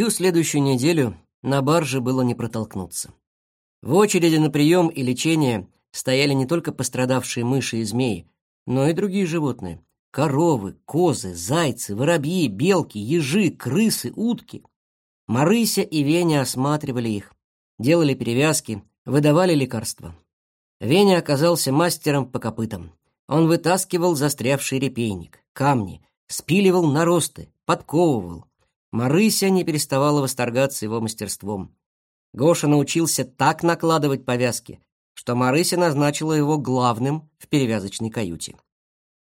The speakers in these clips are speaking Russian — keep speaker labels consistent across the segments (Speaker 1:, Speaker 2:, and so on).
Speaker 1: Всю следующую неделю на барже было не протолкнуться. В очереди на прием и лечение стояли не только пострадавшие мыши и змеи, но и другие животные. Коровы, козы, зайцы, воробьи, белки, ежи, крысы, утки. Марыся и Веня осматривали их, делали перевязки, выдавали лекарства. Веня оказался мастером по копытам. Он вытаскивал застрявший репейник, камни, спиливал наросты, подковывал. Марыся не переставала восторгаться его мастерством. Гоша научился так накладывать повязки, что Марыся назначила его главным в перевязочной каюте.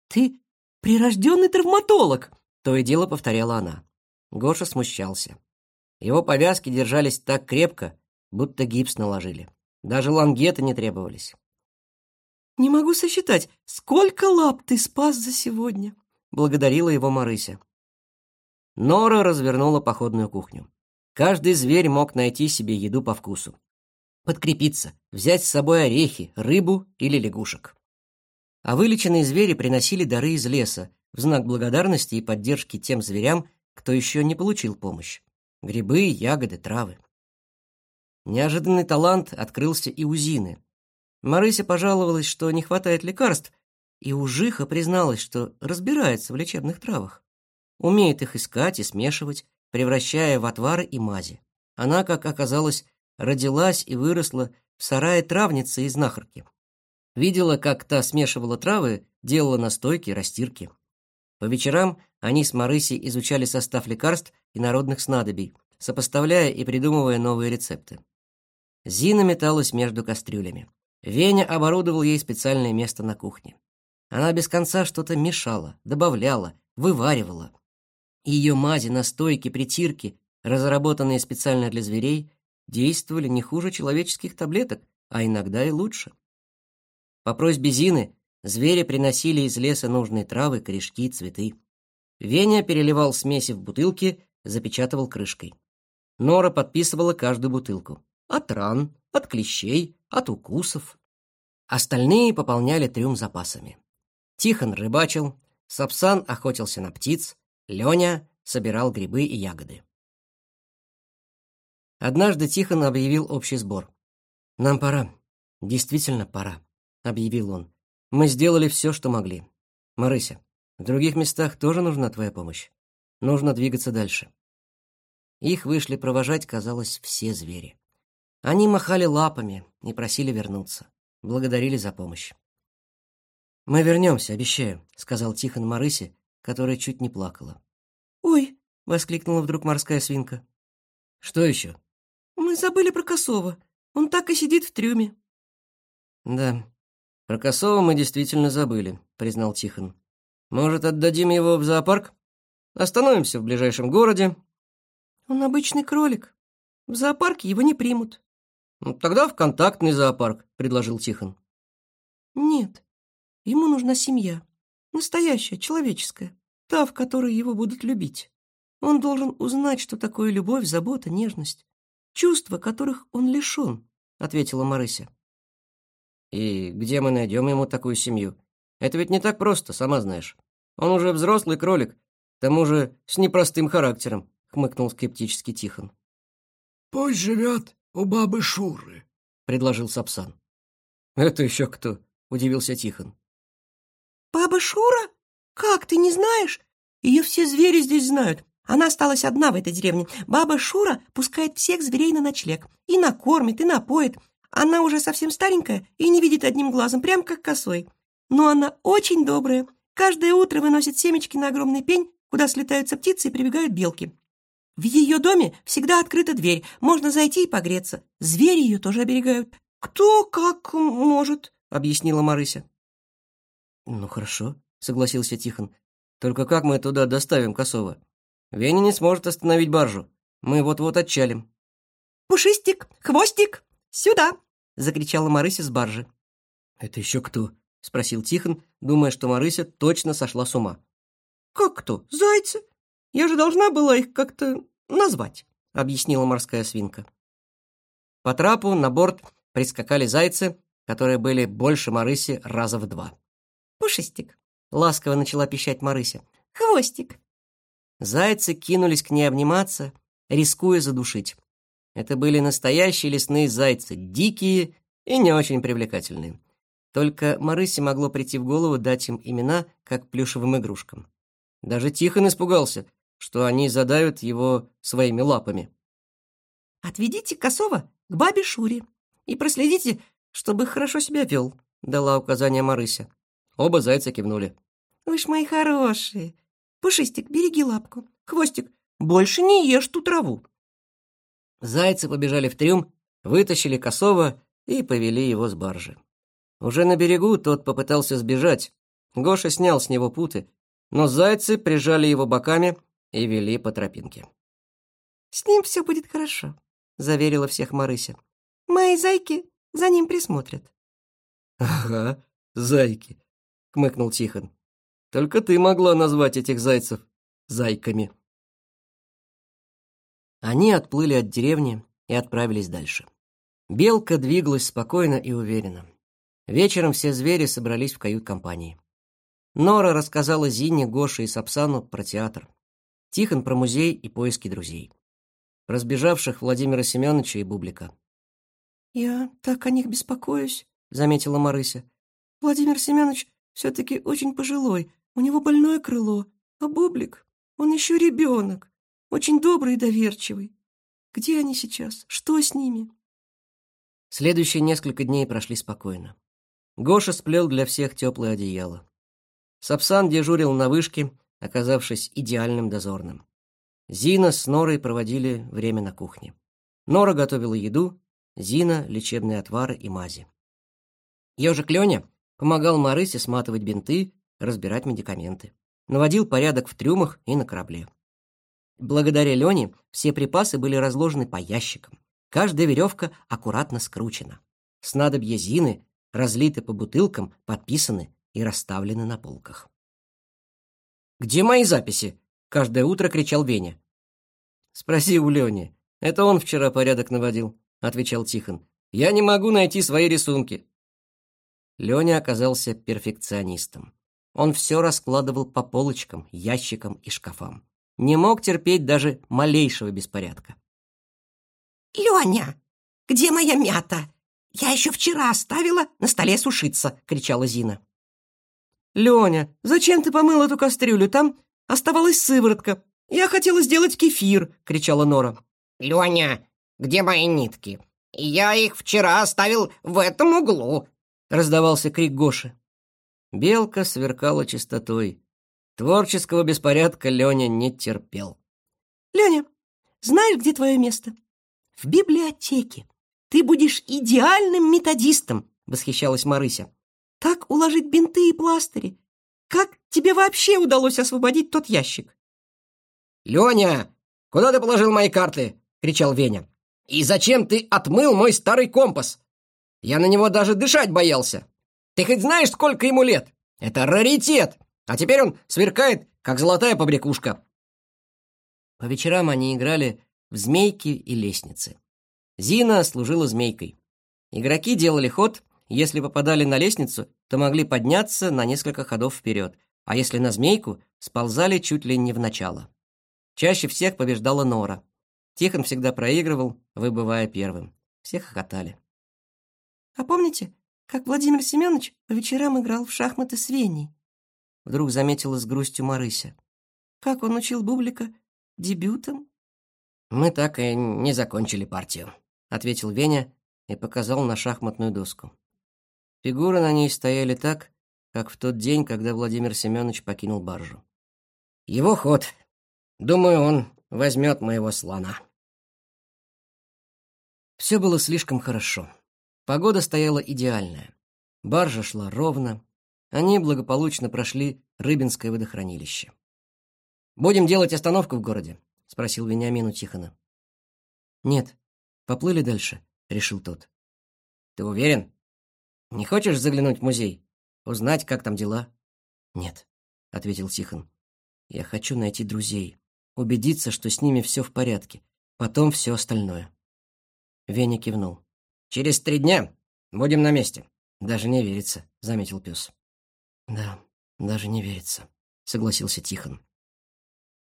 Speaker 1: «Ты прирожденный травматолог!» — то и дело повторяла она. Гоша смущался. Его повязки держались так крепко, будто гипс наложили. Даже лангеты не требовались. «Не могу сосчитать, сколько лап ты спас за сегодня!» — благодарила его Марыся. Нора развернула походную кухню. Каждый зверь мог найти себе еду по вкусу. Подкрепиться, взять с собой орехи, рыбу или лягушек. А вылеченные звери приносили дары из леса в знак благодарности и поддержки тем зверям, кто еще не получил помощь. Грибы, ягоды, травы. Неожиданный талант открылся и у Зины. Марыся пожаловалась, что не хватает лекарств, и Ужиха призналась, что разбирается в лечебных травах. Умеет их искать и смешивать, превращая в отвары и мази. Она, как оказалось, родилась и выросла в сарае травницы и знахарки. Видела, как та смешивала травы, делала настойки, растирки. По вечерам они с Марысей изучали состав лекарств и народных снадобий, сопоставляя и придумывая новые рецепты. Зина металась между кастрюлями. Веня оборудовал ей специальное место на кухне. Она без конца что-то мешала, добавляла, вываривала. Ее мази, настойки, притирки, разработанные специально для зверей, действовали не хуже человеческих таблеток, а иногда и лучше. По просьбе Зины звери приносили из леса нужные травы, корешки, цветы. Веня переливал смеси в бутылки, запечатывал крышкой. Нора подписывала каждую бутылку. От ран, от клещей, от укусов. Остальные пополняли трюм запасами. Тихон рыбачил, Сапсан охотился на птиц, Леня собирал грибы и ягоды. Однажды Тихон объявил общий сбор. «Нам пора. Действительно пора», — объявил он. «Мы сделали все, что могли. Марыся, в других местах тоже нужна твоя помощь. Нужно двигаться дальше». Их вышли провожать, казалось, все звери. Они махали лапами и просили вернуться, благодарили за помощь. «Мы вернемся, обещаю», — сказал Тихон Марысе, которая чуть не плакала.
Speaker 2: «Ой!» — воскликнула вдруг морская свинка.
Speaker 1: «Что еще?»
Speaker 2: «Мы забыли про Косова. Он так и сидит в трюме».
Speaker 1: «Да, про Косова мы действительно забыли», — признал Тихон. «Может, отдадим его в зоопарк? Остановимся в ближайшем городе».
Speaker 2: «Он обычный кролик. В зоопарке его не примут».
Speaker 1: «Ну, «Тогда в контактный зоопарк», — предложил Тихон.
Speaker 2: «Нет, ему нужна семья. Настоящая, человеческая. Та, в которой его будут любить. Он должен узнать, что такое любовь, забота, нежность. Чувства, которых он лишен», — ответила Марыся.
Speaker 1: «И где мы найдем ему такую семью? Это ведь не так просто, сама знаешь. Он уже взрослый кролик, к тому же с непростым характером», — хмыкнул скептически Тихон.
Speaker 3: «Пусть живет у бабы Шуры», —
Speaker 1: предложил Сапсан. «Это еще кто?» — удивился Тихон.
Speaker 2: «Баба Шура? Как, ты не знаешь? Ее все звери здесь знают. Она осталась одна в этой деревне. Баба Шура пускает всех зверей на ночлег. И накормит, и напоит. Она уже совсем старенькая и не видит одним глазом, прям как косой. Но она очень добрая. Каждое утро выносит семечки на огромный пень, куда слетаются птицы и прибегают белки. В ее доме всегда открыта дверь, можно зайти и погреться. Звери ее тоже оберегают. Кто как может, объяснила Марыся.
Speaker 1: Ну хорошо, согласился Тихон. Только как мы туда доставим Косова? Веня не сможет остановить баржу. Мы вот-вот отчалим.
Speaker 2: Пушистик, хвостик, сюда! закричала Марыся с баржи.
Speaker 1: Это еще кто? спросил Тихон, думая, что Марыся точно сошла с ума.
Speaker 2: Как кто? Зайцы? Я же должна была их как-то назвать, объяснила морская свинка.
Speaker 1: По трапу на борт прискакали зайцы, которые были больше Марыси раза в два.
Speaker 2: Пушистик, ласково начала пищать Марыся. Хвостик.
Speaker 1: Зайцы кинулись к ней обниматься, рискуя задушить. Это были настоящие лесные зайцы, дикие и не очень привлекательные. Только Марысе могло прийти в голову дать им имена, как плюшевым игрушкам. Даже Тихон испугался, что они задавят его своими лапами.
Speaker 2: «Отведите косого к бабе Шуре и проследите, чтобы хорошо себя вел», —
Speaker 1: дала указание Марыся. Оба зайца кивнули.
Speaker 2: «Вы ж мои хорошие. Пушистик, береги лапку. Хвостик, больше не ешь ту траву».
Speaker 1: Зайцы побежали в трюм, вытащили косого и повели его с баржи. Уже на берегу тот попытался сбежать. Гоша снял с него путы, но зайцы прижали его боками и вели по тропинке.
Speaker 2: «С ним все будет хорошо», — заверила всех Марыся. «Мои зайки за ним присмотрят».
Speaker 1: «Ага, зайки», — хмыкнул Тихон. «Только ты могла назвать этих зайцев зайками». Они отплыли от деревни и отправились дальше. Белка двигалась спокойно и уверенно. Вечером все звери собрались в кают-компании. Нора рассказала Зине, Гоше и Сапсану про театр. Тихон про музей и поиски друзей. Разбежавших Владимира Семеновича и Бублика.
Speaker 2: «Я так о них беспокоюсь», — заметила Марыся. «Владимир Семенович все-таки очень пожилой, у него больное крыло, а Бублик, он еще ребенок очень добрый и доверчивый. Где они сейчас? Что с ними?»
Speaker 1: Следующие несколько дней прошли спокойно. Гоша сплел для всех теплое одеяло. Сапсан дежурил на вышке, оказавшись идеальным дозорным. Зина с Норой проводили время на кухне. Нора готовила еду, Зина — лечебные отвары и мази. Ежик Леня помогал Марысе сматывать бинты, разбирать медикаменты. Наводил порядок в трюмах и на корабле. Благодаря Лене все припасы были разложены по ящикам. Каждая веревка аккуратно скручена. Снадобья Зины разлиты по бутылкам, подписаны и расставлены на полках. «Где мои записи?» — каждое утро кричал Веня. «Спроси у Лени. Это он вчера порядок наводил», — отвечал Тихон. «Я не могу найти свои рисунки». Леня оказался перфекционистом. Он все раскладывал по полочкам, ящикам и шкафам не мог терпеть даже малейшего беспорядка.
Speaker 2: «Леня, где моя мята? Я еще вчера оставила на столе сушиться!» — кричала Зина.
Speaker 1: «Леня, зачем ты помыл эту кастрюлю? Там оставалась сыворотка. Я хотела сделать кефир!» — кричала Нора.
Speaker 4: «Леня, где мои нитки? Я их вчера оставил в этом углу!»
Speaker 1: — раздавался крик Гоши. Белка сверкала чистотой. Творческого беспорядка Леня не терпел.
Speaker 2: «Леня, знаешь, где твое место?» «В библиотеке. Ты будешь идеальным методистом», — восхищалась Марыся. «Так уложить бинты и пластыри. Как тебе вообще удалось освободить тот ящик?»
Speaker 4: «Леня, куда ты положил мои карты?» — кричал Веня. «И зачем ты отмыл мой старый компас? Я на него даже дышать боялся. Ты хоть знаешь, сколько ему лет? Это раритет!» А теперь он сверкает, как золотая побрякушка.
Speaker 1: По вечерам они играли в змейки и лестницы. Зина служила змейкой. Игроки делали ход, если попадали на лестницу, то могли подняться на несколько ходов вперед, а если на змейку, сползали чуть ли не в начало. Чаще всех побеждала Нора. Тихон всегда проигрывал, выбывая первым. Все хохотали.
Speaker 2: «А помните, как Владимир Семенович по вечерам играл в шахматы с Веней?»
Speaker 1: Вдруг заметила с грустью Марыся.
Speaker 2: Как он учил Бублика дебютом?
Speaker 1: Мы так и не закончили партию, ответил Веня и показал на шахматную доску. Фигуры на ней стояли так, как в тот день, когда Владимир Семенович покинул баржу. Его ход. Думаю, он возьмет моего слона. Все было слишком хорошо. Погода стояла идеальная. Баржа шла ровно, они благополучно прошли Рыбинское водохранилище. «Будем делать остановку в городе?» — спросил Вениамин у Тихона. «Нет, поплыли дальше», — решил тот. «Ты уверен? Не хочешь заглянуть в музей? Узнать, как там дела?» «Нет», — ответил Тихон. «Я хочу найти друзей, убедиться, что с ними все в порядке, потом все остальное». Веня кивнул. «Через три дня будем на месте». «Даже не верится», — заметил пес. Да, даже не верится, согласился Тихон.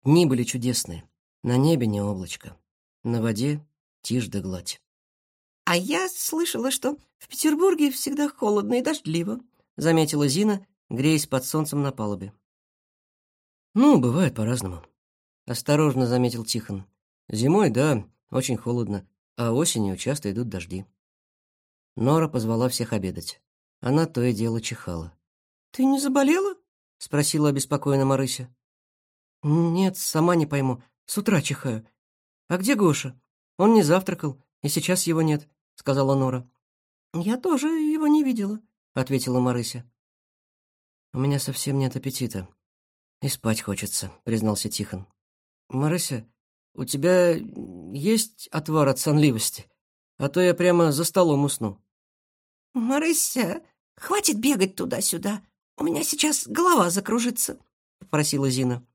Speaker 1: Дни были чудесные. На небе не облачко, на воде тишь да гладь.
Speaker 2: «А я слышала, что в Петербурге всегда холодно и дождливо», — заметила Зина, греясь под солнцем на палубе.
Speaker 1: «Ну, бывает по-разному», — осторожно заметил Тихон. «Зимой, да, очень холодно, а осенью часто идут дожди». Нора позвала всех обедать. Она то и дело чихала.
Speaker 2: «Ты не заболела?»
Speaker 1: — спросила обеспокоенно Марыся. «Нет, сама не пойму. С утра чихаю. А где Гоша? Он не завтракал, и сейчас его нет», — сказала Нора.
Speaker 2: «Я тоже его не видела», —
Speaker 1: ответила Марыся. «У меня совсем нет аппетита. И спать хочется», — признался Тихон. «Марыся, у тебя есть отвар от сонливости? А то я прямо за столом усну».
Speaker 2: «Марыся, хватит бегать туда-сюда. У меня сейчас голова закружится», — попросила Зина.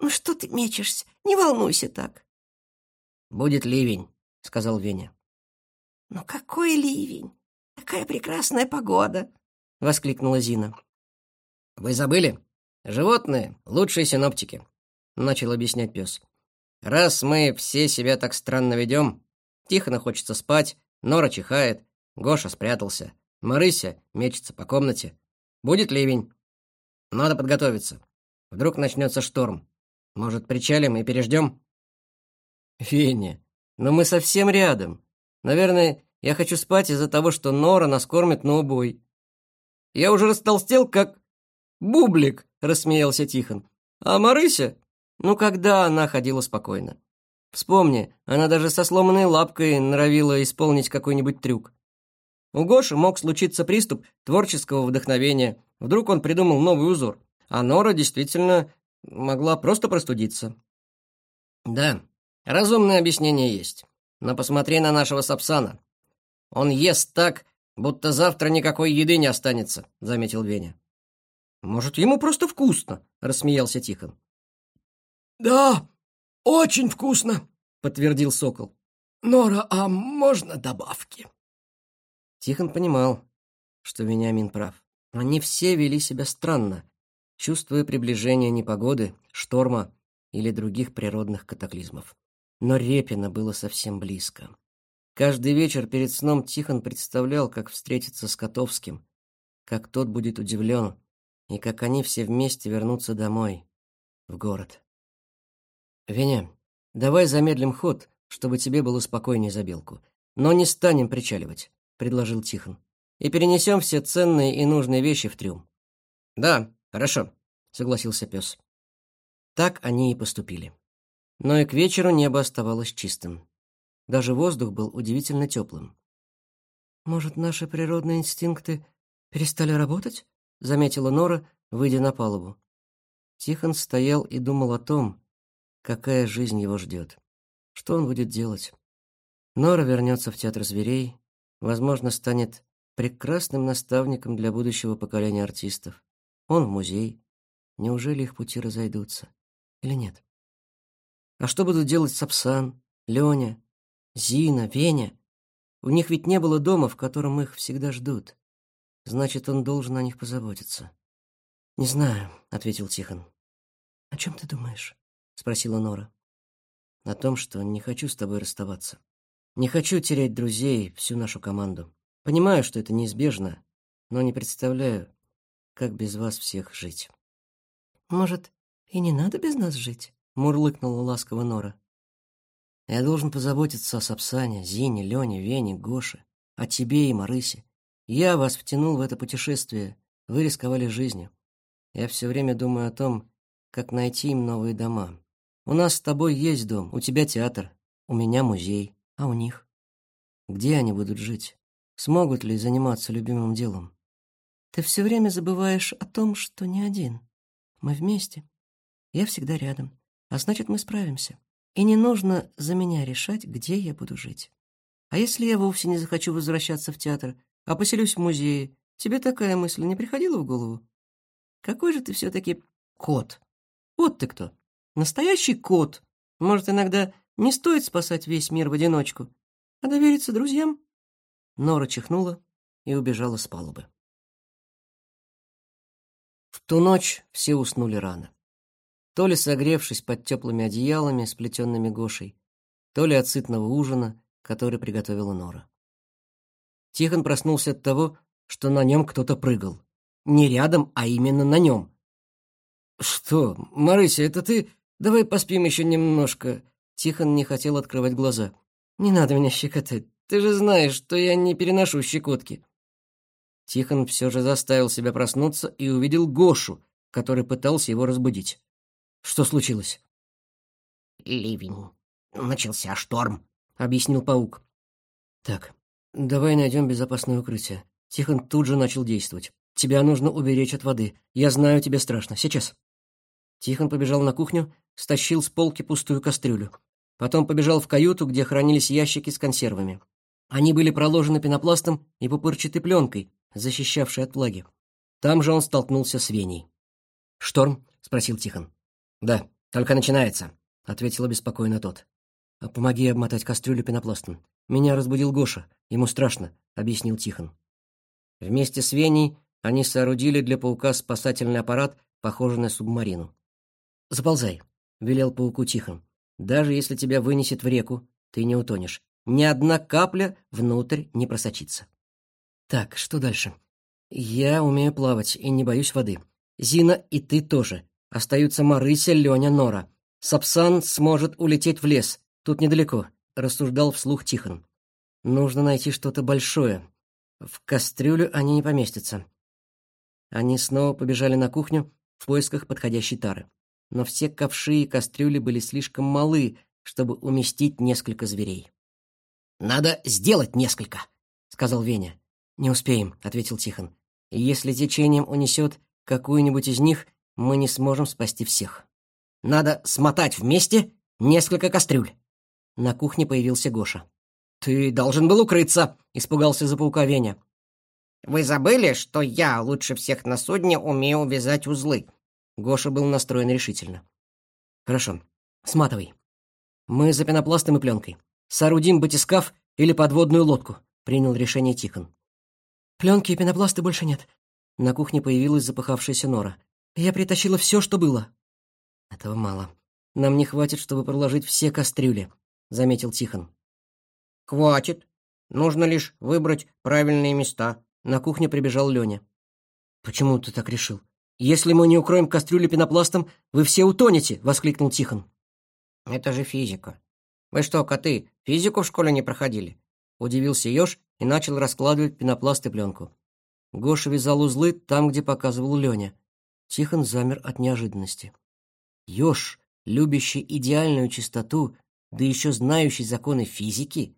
Speaker 2: «Ну что ты мечешься? Не волнуйся так».
Speaker 1: «Будет ливень», — сказал Веня.
Speaker 2: «Ну какой ливень? Какая прекрасная погода!» — воскликнула Зина.
Speaker 4: «Вы забыли? Животные — лучшие синоптики», — начал объяснять пес. «Раз мы все себя так странно ведем, Тихону хочется спать, Нора чихает, Гоша спрятался, Марыся мечется по комнате. Будет ливень. Надо подготовиться. Вдруг начнется шторм. Может, причалим и переждем?»
Speaker 1: «Веня, но мы совсем рядом. Наверное, я хочу спать из-за того, что Нора нас кормит на убой». «Я уже растолстел, как бублик», — рассмеялся Тихон. «А Марыся? Ну, когда она ходила спокойно? Вспомни, она даже со сломанной лапкой норовила исполнить какой-нибудь трюк. У Гоши мог случиться приступ творческого вдохновения. Вдруг он придумал новый узор. А Нора действительно могла просто простудиться.
Speaker 4: Да, разумное объяснение есть. Но посмотри на нашего Сапсана. Он ест так, будто завтра никакой еды не останется, заметил Веня.
Speaker 1: Может, ему просто вкусно, рассмеялся Тихон.
Speaker 3: Да, очень вкусно,
Speaker 1: подтвердил Сокол.
Speaker 3: Нора, а можно добавки?
Speaker 1: Тихон понимал, что Вениамин прав. Они все вели себя странно, чувствуя приближение непогоды, шторма или других природных катаклизмов. Но Репина было совсем близко. Каждый вечер перед сном Тихон представлял, как встретится с Котовским, как тот будет удивлен, и как они все вместе вернутся домой, в город. «Веня, давай замедлим ход, чтобы тебе было спокойнее за белку, но не станем причаливать», — предложил Тихон, «и перенесем все ценные и нужные вещи в трюм».
Speaker 4: «Да, хорошо», — согласился пес.
Speaker 1: Так они и поступили. Но и к вечеру небо оставалось чистым. Даже воздух был удивительно теплым. «Может, наши природные инстинкты перестали работать?» — заметила Нора, выйдя на палубу. Тихон стоял и думал о том, какая жизнь его ждет. Что он будет делать? Нора вернется в театр зверей, возможно, станет прекрасным наставником для будущего поколения артистов. Он в музей. Неужели их пути разойдутся? Или нет? А что будут делать Сапсан, Леня, Зина, Веня? У них ведь не было дома, в котором их всегда ждут. Значит, он должен о них позаботиться. «Не знаю», — ответил Тихон. «О чем ты думаешь?» — спросила Нора. «О том, что не хочу с тобой расставаться. Не хочу терять друзей, всю нашу команду. Понимаю, что это неизбежно, но не представляю, как без вас всех жить».
Speaker 2: «Может, и не надо без нас жить?»
Speaker 1: мурлыкнула ласково Нора. Я должен позаботиться о Сапсане, Зине, Лене, Вене, Гоше, о тебе и Марысе. Я вас втянул в это путешествие, вы рисковали жизнью. Я все время думаю о том, как найти им новые дома. У нас с тобой есть дом, у тебя театр, у меня музей, а у них? Где они будут жить? Смогут ли заниматься любимым делом?
Speaker 2: Ты все время забываешь о том, что не один. Мы вместе. Я всегда рядом. А значит, мы справимся. И не нужно за меня решать, где я буду жить. А если я вовсе не захочу возвращаться в театр, а поселюсь в музее, тебе такая мысль не приходила в голову? Какой же ты все-таки кот? Вот ты кто. Настоящий кот. Может, иногда не стоит спасать весь мир в одиночку, а довериться друзьям?
Speaker 1: Нора чихнула и убежала с палубы. В ту ночь все уснули рано. то ли согревшись под теплыми одеялами, сплетенными Гошей, то ли от сытного ужина, который приготовила Нора. Тихон проснулся от того, что на нем кто-то прыгал. Не рядом, а именно на нем. «Что, Марыся, это ты? Давай поспим еще немножко». Тихон не хотел открывать глаза. «Не надо меня щекотать. Ты же знаешь, что я не переношу щекотки». Тихон все же заставил себя проснуться и увидел Гошу, который пытался его разбудить. Что случилось?
Speaker 4: «Ливень. Начался шторм», —
Speaker 1: объяснил паук. «Так, давай найдем безопасное укрытие». Тихон тут же начал действовать. «Тебя нужно уберечь от воды. Я знаю, тебе страшно. Сейчас». Тихон побежал на кухню, стащил с полки пустую кастрюлю. Потом побежал в каюту, где хранились ящики с консервами. Они были проложены пенопластом и пупырчатой пленкой, защищавшей от влаги. Там же он столкнулся с Веней. «Шторм?» — спросил Тихон. «Да, только начинается», — ответил обеспокоенно тот. «А «Помоги обмотать кастрюлю пенопластом. Меня разбудил Гоша. Ему страшно», — объяснил Тихон. Вместе с Веней они соорудили для паука спасательный аппарат, похожий на субмарину. «Заползай», — велел пауку Тихон. «Даже если тебя вынесет в реку, ты не утонешь. Ни одна капля внутрь не просочится». «Так, что дальше?» «Я умею плавать и не боюсь воды. Зина и ты тоже. Остаются Марыся, Леня, Нора. Сапсан сможет улететь в лес. Тут недалеко», — рассуждал вслух Тихон. «Нужно найти что-то большое. В кастрюлю они не поместятся». Они снова побежали на кухню в поисках подходящей тары но все ковши и кастрюли были слишком малы, чтобы уместить несколько зверей.
Speaker 4: «Надо сделать несколько», — сказал Веня.
Speaker 1: «Не успеем», — ответил Тихон. «Если течением унесет какую-нибудь из них, мы не сможем спасти всех».
Speaker 4: «Надо смотать вместе несколько кастрюль».
Speaker 1: На кухне появился Гоша.
Speaker 4: «Ты должен был укрыться», — испугался за паука Веня.
Speaker 5: «Вы забыли, что я лучше всех на судне умею вязать узлы?»
Speaker 1: Гоша был настроен решительно. «Хорошо, сматывай. Мы за пенопластом и пленкой. Соорудим батискаф или подводную лодку», — принял решение Тихон. «Пленки и пенопласта больше нет». На кухне появилась запыхавшаяся Нора. «Я притащила все, что было». «Этого мало. Нам не хватит, чтобы проложить все кастрюли», — заметил Тихон.
Speaker 5: «Хватит. Нужно лишь выбрать правильные места».
Speaker 1: На кухню прибежал Леня. «Почему ты так решил?» «Если мы не укроем кастрюлю пенопластом, вы все утонете!» — воскликнул Тихон.
Speaker 5: «Это же физика. Вы что, коты, физику в школе не проходили?»
Speaker 1: Удивился Ёж и начал раскладывать пенопласт и пленку. Гоша вязал узлы там, где показывал Леня. Тихон замер от неожиданности. Ёж, любящий идеальную чистоту, да еще знающий законы физики?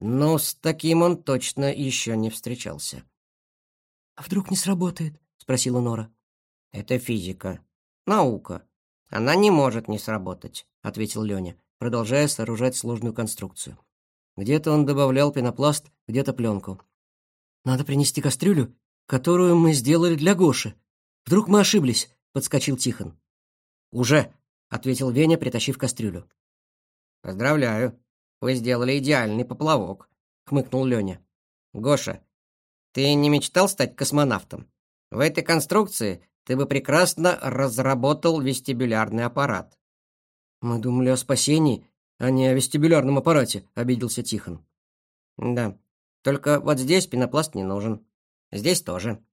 Speaker 1: Но с таким он точно еще не встречался. «А вдруг не сработает?» — спросила Нора.
Speaker 5: Это физика. Наука. Она не может не сработать, ответил Леня, продолжая сооружать сложную конструкцию.
Speaker 1: Где-то он добавлял пенопласт, где-то пленку. Надо принести кастрюлю, которую мы сделали для Гоши. Вдруг мы ошиблись, подскочил Тихон.
Speaker 4: Уже, ответил Веня, притащив кастрюлю.
Speaker 5: Поздравляю. Вы сделали идеальный поплавок, хмыкнул Леня. Гоша, ты не мечтал стать космонавтом? В этой конструкции ты бы прекрасно разработал вестибулярный аппарат.
Speaker 1: Мы думали о спасении, а не о вестибулярном аппарате, обиделся Тихон.
Speaker 5: Да. Только вот здесь пенопласт не нужен. Здесь тоже.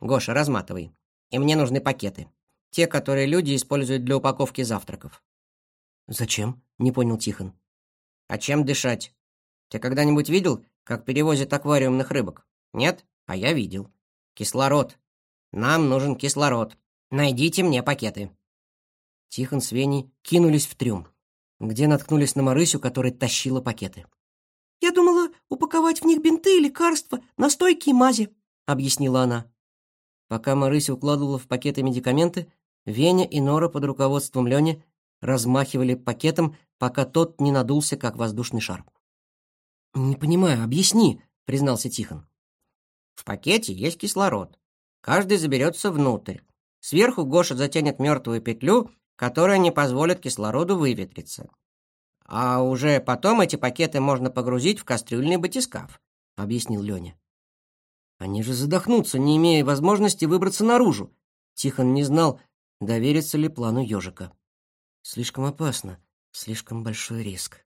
Speaker 5: Гоша, разматывай. И мне нужны пакеты. Те, которые люди используют для упаковки завтраков.
Speaker 1: Зачем? Не понял Тихон.
Speaker 5: А чем дышать? Ты когда-нибудь видел, как перевозят аквариумных рыбок? Нет? А я видел. Кислород. Нам нужен кислород. Найдите мне пакеты».
Speaker 1: Тихон с Веней кинулись в трюм, где наткнулись на Марысю, которая тащила пакеты.
Speaker 2: «Я думала упаковать в них бинты, лекарства, настойки и мази», — объяснила она.
Speaker 1: Пока Марыся укладывала в пакеты медикаменты, Веня и Нора под руководством Лёни размахивали пакетом, пока тот не надулся, как воздушный шар. «Не понимаю, объясни», — признался Тихон.
Speaker 5: «В пакете есть кислород. Каждый заберется внутрь. Сверху Гоша затянет мертвую петлю, которая не позволит кислороду выветриться. А уже потом эти пакеты можно погрузить в кастрюльный батискаф, объяснил Леня.
Speaker 1: Они же задохнутся, не имея возможности выбраться наружу. Тихон не знал, довериться ли плану ежика. Слишком опасно, слишком большой риск.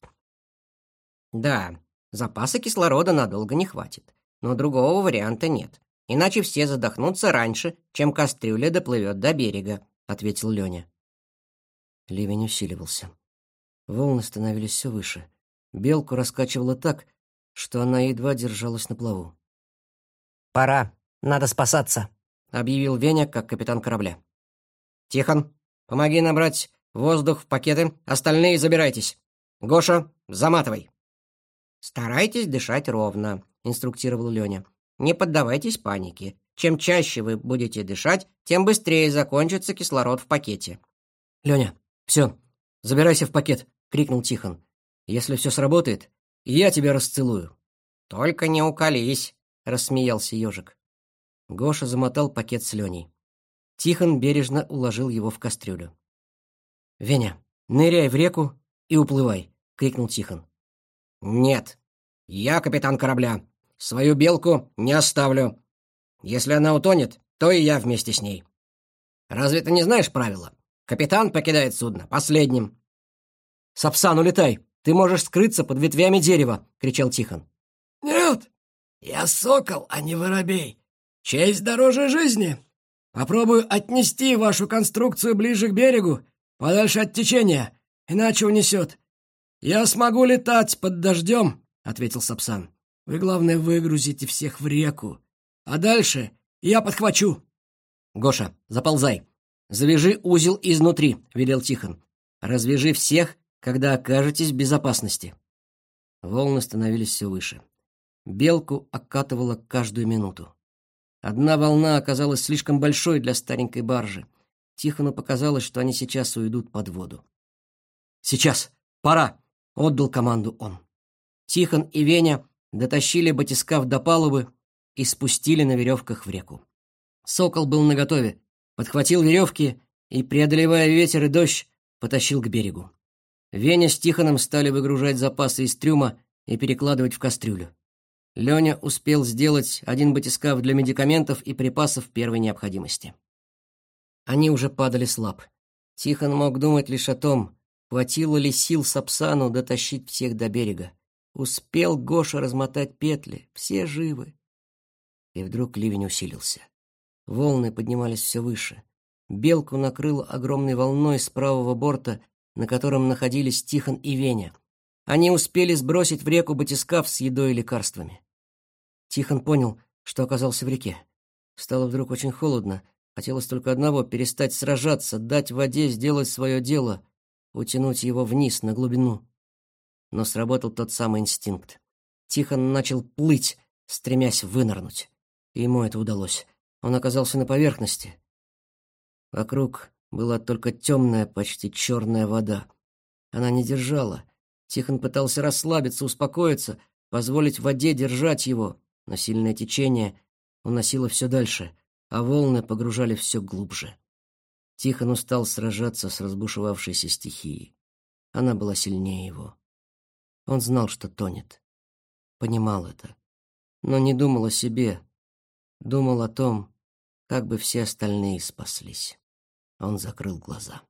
Speaker 5: Да, запаса кислорода надолго не хватит, но другого варианта нет. Иначе все задохнутся раньше, чем кастрюля доплывет до берега, ответил Леня.
Speaker 1: Ливень усиливался. Волны становились все выше. Белку раскачивало так, что она едва держалась на плаву.
Speaker 5: «Пора, надо спасаться», — объявил Веня как капитан корабля. «Тихон, помоги набрать воздух в пакеты, остальные забирайтесь. Гоша, заматывай». «Старайтесь дышать ровно», — инструктировал Леня. «Не поддавайтесь панике. Чем чаще вы будете дышать, тем быстрее закончится кислород в пакете».
Speaker 1: «Леня, все, забирайся в пакет», — крикнул Тихон. «Если все сработает, я тебя расцелую».
Speaker 5: «Только не уколись», — рассмеялся ежик.
Speaker 1: Гоша замотал пакет с Леней. Тихон бережно уложил его в кастрюлю. «Веня, ныряй в реку и уплывай», — крикнул Тихон.
Speaker 4: «Нет, я капитан корабля. Свою белку не оставлю. Если она утонет, то и я вместе с ней. Разве ты не знаешь правила? Капитан покидает судно последним».
Speaker 1: «Сапсан, улетай! Ты можешь скрыться под ветвями дерева!» — кричал Тихон.
Speaker 3: «Нет, я сокол, а не воробей. Честь дороже жизни. Попробую отнести вашу конструкцию ближе к берегу, подальше от течения, иначе унесет. Я смогу летать под дождем, — ответил Сапсан. Вы, главное, выгрузите всех в реку, а дальше я подхвачу.
Speaker 1: Гоша, заползай. Завяжи узел изнутри, — велел Тихон. Развяжи всех, когда окажетесь в безопасности. Волны становились все выше. Белку окатывало каждую минуту. Одна волна оказалась слишком большой для старенькой баржи. Тихону показалось, что они сейчас уйдут под воду. «Сейчас! Пора!» — отдал команду он. Тихон и Веня дотащили батискаф до палубы и спустили на веревках в реку. Сокол был наготове, подхватил веревки и, преодолевая ветер и дождь, потащил к берегу. Веня с Тихоном стали выгружать запасы из трюма и перекладывать в кастрюлю. Леня успел сделать один батискаф для медикаментов и припасов первой необходимости. Они уже падали слаб. Тихон мог думать лишь о том, хватило ли сил Сапсану дотащить всех до берега. Успел Гоша размотать петли, все живы. И вдруг ливень усилился. Волны поднимались все выше. Белку накрыло огромной волной с правого борта, на котором находились Тихон и Веня. Они успели сбросить в реку батискаф с едой и лекарствами. Тихон понял, что оказался в реке. Стало вдруг очень холодно. Хотелось только одного — перестать сражаться, дать воде сделать свое дело, утянуть его вниз, на глубину. Но сработал тот самый инстинкт. Тихон начал плыть, стремясь вынырнуть. И ему это удалось. Он оказался на поверхности. Вокруг была только темная, почти черная вода. Она не держала. Тихон пытался расслабиться, успокоиться, позволить воде держать его, но сильное течение уносило все дальше, а волны погружали все глубже. Тихон устал сражаться с разбушевавшейся стихией. Она была сильнее его. Он знал, что тонет. Понимал это. Но не думал о себе. Думал о том, как бы все остальные спаслись. Он закрыл глаза.